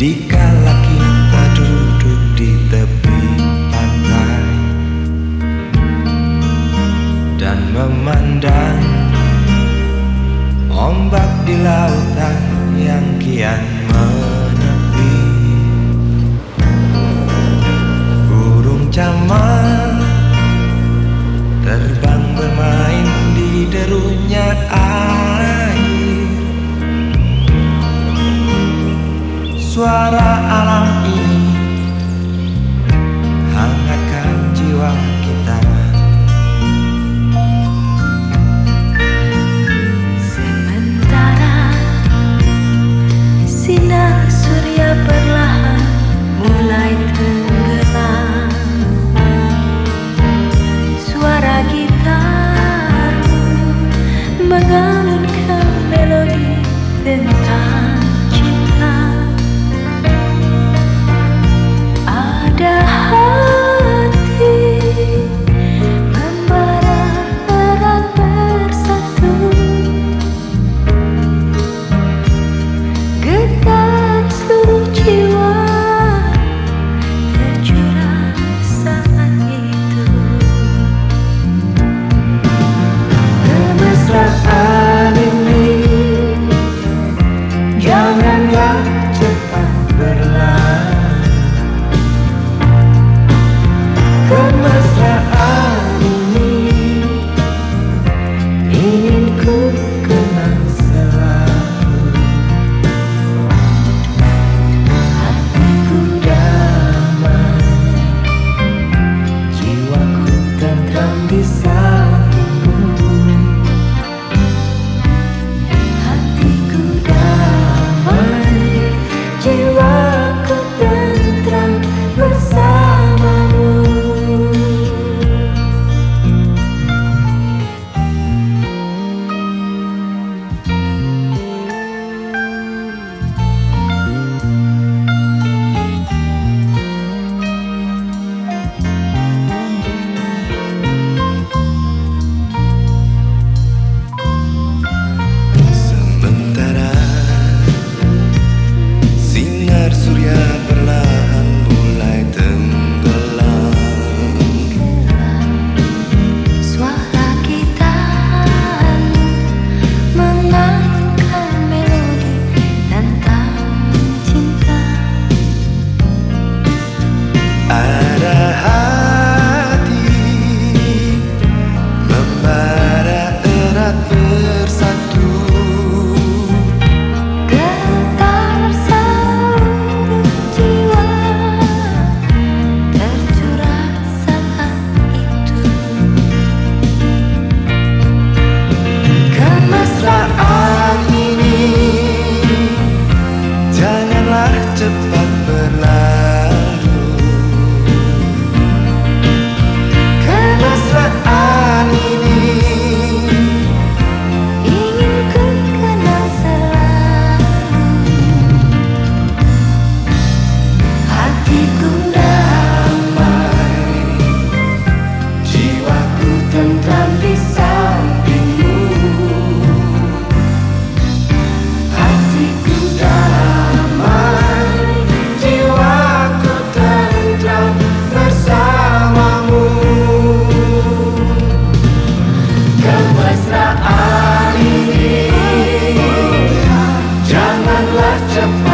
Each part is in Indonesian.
Dikala kita duduk di tepi pantai Dan memandang Ombak di lautan yang kian menepi. Burung camar terbang been Mungkin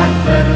God's better.